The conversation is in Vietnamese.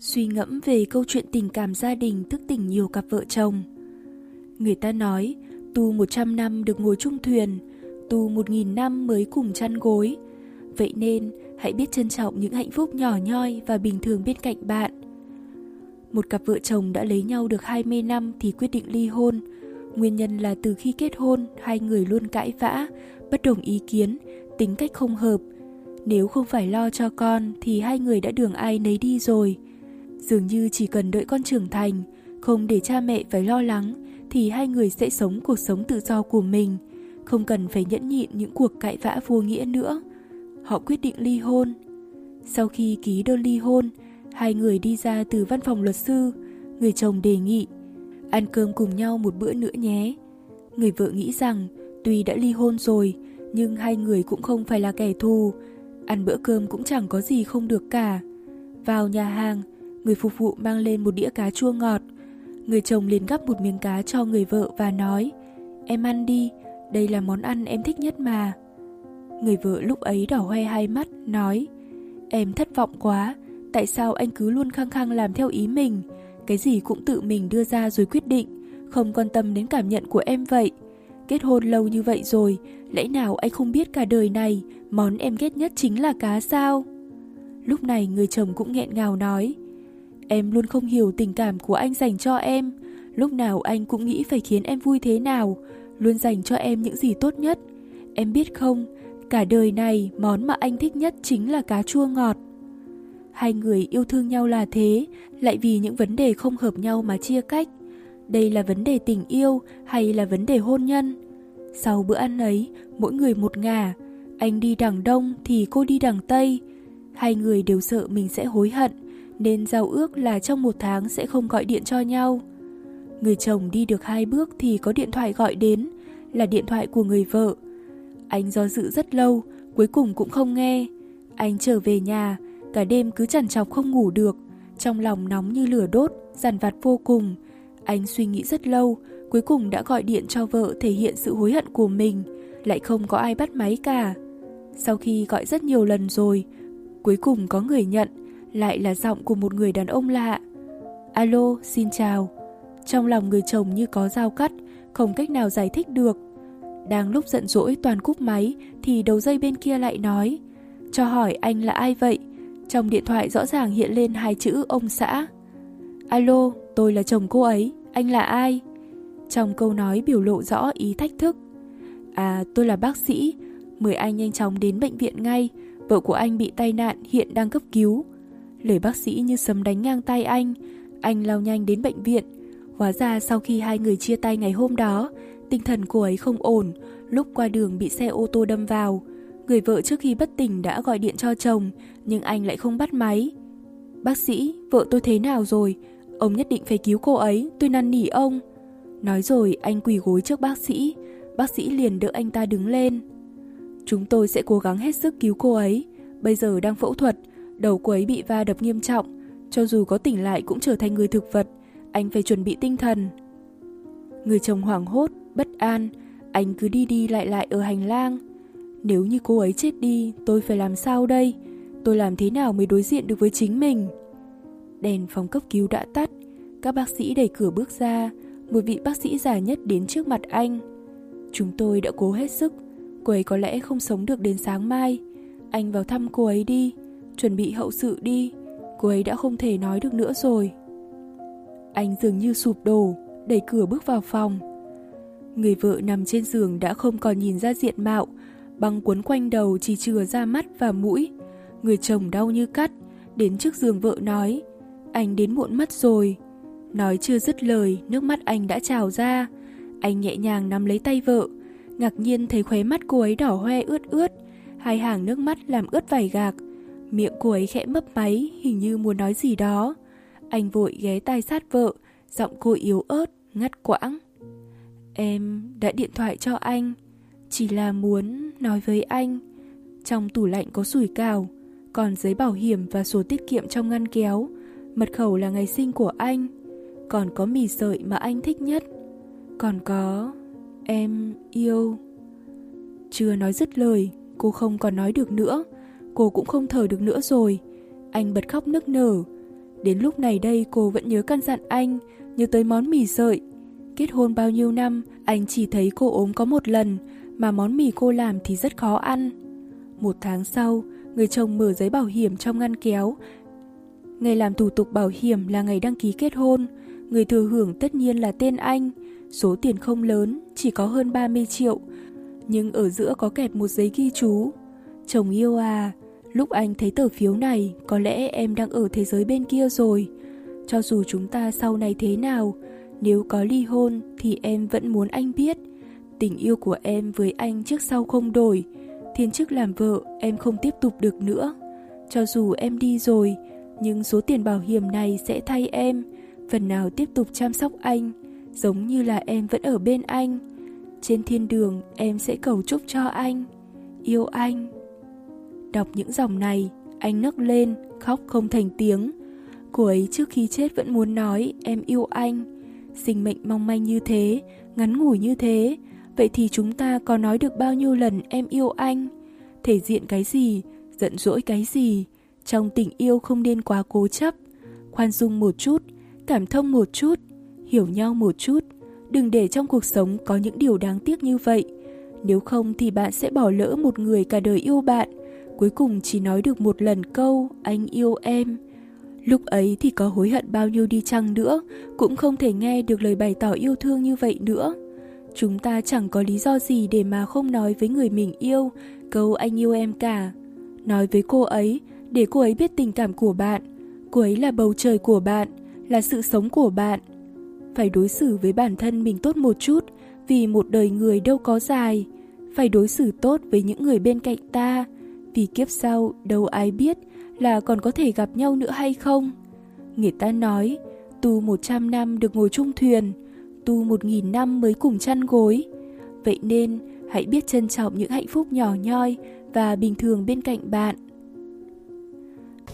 Suy ngẫm về câu chuyện tình cảm gia đình thức tỉnh nhiều cặp vợ chồng. Người ta nói, tu 100 năm được ngồi chung thuyền, tu 1.000 năm mới cùng chăn gối. Vậy nên, hãy biết trân trọng những hạnh phúc nhỏ nhoi và bình thường bên cạnh bạn. Một cặp vợ chồng đã lấy nhau được 20 năm thì quyết định ly hôn. Nguyên nhân là từ khi kết hôn, hai người luôn cãi vã, bất đồng ý kiến, tính cách không hợp. Nếu không phải lo cho con thì hai người đã đường ai nấy đi rồi. Dường như chỉ cần đợi con trưởng thành, không để cha mẹ phải lo lắng thì hai người sẽ sống cuộc sống tự do của mình, không cần phải nhẫn nhịn những cuộc cãi vã vô nghĩa nữa. Họ quyết định ly hôn. Sau khi ký đơn ly hôn, hai người đi ra từ văn phòng luật sư, người chồng đề nghị ăn cơm cùng nhau một bữa nữa nhé. Người vợ nghĩ rằng tuy đã ly hôn rồi, nhưng hai người cũng không phải là kẻ thù, ăn bữa cơm cũng chẳng có gì không được cả. Vào nhà hàng, người phục vụ mang lên một đĩa cá chua ngọt. Người chồng liền gắp một miếng cá cho người vợ và nói Em ăn đi, đây là món ăn em thích nhất mà. Người vợ lúc ấy đỏ hoe hai mắt, nói Em thất vọng quá, tại sao anh cứ luôn khăng khăng làm theo ý mình, cái gì cũng tự mình đưa ra rồi quyết định, không quan tâm đến cảm nhận của em vậy. Kết hôn lâu như vậy rồi, lẽ nào anh không biết cả đời này món em ghét nhất chính là cá sao? Lúc này người chồng cũng nghẹn ngào nói Em luôn không hiểu tình cảm của anh dành cho em Lúc nào anh cũng nghĩ phải khiến em vui thế nào Luôn dành cho em những gì tốt nhất Em biết không, cả đời này món mà anh thích nhất chính là cá chua ngọt Hai người yêu thương nhau là thế, lại vì những vấn đề không hợp nhau mà chia cách. Đây là vấn đề tình yêu hay là vấn đề hôn nhân? Sau bữa ăn ấy, mỗi người một ngả, anh đi đằng đông thì cô đi đằng tây. Hai người đều sợ mình sẽ hối hận, nên giao ước là trong một tháng sẽ không gọi điện cho nhau. Người chồng đi được hai bước thì có điện thoại gọi đến, là điện thoại của người vợ. Anh do dự rất lâu, cuối cùng cũng không nghe. Anh trở về nhà, Cả đêm cứ chằn chọc không ngủ được, trong lòng nóng như lửa đốt, dằn vặt vô cùng. Anh suy nghĩ rất lâu, cuối cùng đã gọi điện cho vợ thể hiện sự hối hận của mình, lại không có ai bắt máy cả. Sau khi gọi rất nhiều lần rồi, cuối cùng có người nhận, lại là giọng của một người đàn ông lạ. Alo, xin chào. Trong lòng người chồng như có dao cắt, không cách nào giải thích được. Đang lúc giận dỗi toàn cúp máy thì đầu dây bên kia lại nói Cho hỏi anh là ai vậy? Trong điện thoại rõ ràng hiện lên hai chữ ông xã. Alo, tôi là chồng cô ấy, anh là ai? Trong câu nói biểu lộ rõ ý thách thức. À, tôi là bác sĩ, mời anh nhanh chóng đến bệnh viện ngay, vợ của anh bị tai nạn hiện đang cấp cứu. Lời bác sĩ như sấm đánh ngang tay anh, anh lao nhanh đến bệnh viện. Hóa ra sau khi hai người chia tay ngày hôm đó, tinh thần cô ấy không ổn, lúc qua đường bị xe ô tô đâm vào. Người vợ trước khi bất tỉnh đã gọi điện cho chồng, nhưng anh lại không bắt máy. Bác sĩ, vợ tôi thế nào rồi? Ông nhất định phải cứu cô ấy, tôi năn nỉ ông. Nói rồi anh quỳ gối trước bác sĩ, bác sĩ liền đỡ anh ta đứng lên. Chúng tôi sẽ cố gắng hết sức cứu cô ấy, bây giờ đang phẫu thuật, đầu cô ấy bị va đập nghiêm trọng, cho dù có tỉnh lại cũng trở thành người thực vật, anh phải chuẩn bị tinh thần. Người chồng hoảng hốt, bất an, anh cứ đi đi lại lại ở hành lang. Nếu như cô ấy chết đi, tôi phải làm sao đây? Tôi làm thế nào mới đối diện được với chính mình? Đèn phòng cấp cứu đã tắt, các bác sĩ đẩy cửa bước ra, một vị bác sĩ già nhất đến trước mặt anh. Chúng tôi đã cố hết sức, cô ấy có lẽ không sống được đến sáng mai. Anh vào thăm cô ấy đi, chuẩn bị hậu sự đi, cô ấy đã không thể nói được nữa rồi. Anh dường như sụp đổ, đẩy cửa bước vào phòng. Người vợ nằm trên giường đã không còn nhìn ra diện mạo, băng cuốn quanh đầu chỉ chừa ra mắt và mũi. Người chồng đau như cắt, đến trước giường vợ nói, anh đến muộn mất rồi. Nói chưa dứt lời, nước mắt anh đã trào ra. Anh nhẹ nhàng nắm lấy tay vợ, ngạc nhiên thấy khóe mắt cô ấy đỏ hoe ướt ướt, hai hàng nước mắt làm ướt vải gạc. Miệng cô ấy khẽ mấp máy, hình như muốn nói gì đó. Anh vội ghé tai sát vợ, giọng cô yếu ớt, ngắt quãng. Em đã điện thoại cho anh, chỉ là muốn nói với anh. Trong tủ lạnh có sủi cào, còn giấy bảo hiểm và sổ tiết kiệm trong ngăn kéo. Mật khẩu là ngày sinh của anh, còn có mì sợi mà anh thích nhất. Còn có em yêu. Chưa nói dứt lời, cô không còn nói được nữa. Cô cũng không thở được nữa rồi. Anh bật khóc nức nở. Đến lúc này đây cô vẫn nhớ căn dặn anh, nhớ tới món mì sợi. Kết hôn bao nhiêu năm, anh chỉ thấy cô ốm có một lần, mà món mì cô làm thì rất khó ăn. Một tháng sau, người chồng mở giấy bảo hiểm trong ngăn kéo. Ngày làm thủ tục bảo hiểm là ngày đăng ký kết hôn, người thừa hưởng tất nhiên là tên anh. Số tiền không lớn, chỉ có hơn 30 triệu, nhưng ở giữa có kẹp một giấy ghi chú. Chồng yêu à, lúc anh thấy tờ phiếu này, có lẽ em đang ở thế giới bên kia rồi. Cho dù chúng ta sau này thế nào, nếu có ly hôn thì em vẫn muốn anh biết. Tình yêu của em với anh trước sau không đổi. Thiên chức làm vợ em không tiếp tục được nữa. Cho dù em đi rồi, nhưng số tiền bảo hiểm này sẽ thay em, phần nào tiếp tục chăm sóc anh, giống như là em vẫn ở bên anh. Trên thiên đường em sẽ cầu chúc cho anh, yêu anh. Đọc những dòng này, anh nấc lên, khóc không thành tiếng. Cô ấy trước khi chết vẫn muốn nói em yêu anh. Sinh mệnh mong manh như thế, ngắn ngủi như thế, vậy thì chúng ta có nói được bao nhiêu lần em yêu anh? Thể diện cái gì, giận dỗi cái gì? Trong tình yêu không nên quá cố chấp, khoan dung một chút, cảm thông một chút, hiểu nhau một chút. Đừng để trong cuộc sống có những điều đáng tiếc như vậy. Nếu không thì bạn sẽ bỏ lỡ một người cả đời yêu bạn, cuối cùng chỉ nói được một lần câu anh yêu em. Lúc ấy thì có hối hận bao nhiêu đi chăng nữa, cũng không thể nghe được lời bày tỏ yêu thương như vậy nữa. Chúng ta chẳng có lý do gì để mà không nói với người mình yêu câu anh yêu em cả. Nói với cô ấy, để cô ấy biết tình cảm của bạn. Cô ấy là bầu trời của bạn, là sự sống của bạn. Phải đối xử với bản thân mình tốt một chút, vì một đời người đâu có dài. Phải đối xử tốt với những người bên cạnh ta, vì kiếp sau đâu ai biết là còn có thể gặp nhau nữa hay không. Người ta nói, tu 100 năm được ngồi chung thuyền, tu 1.000 năm mới cùng chăn gối. Vậy nên, hãy biết trân trọng những hạnh phúc nhỏ nhoi và bình thường bên cạnh bạn.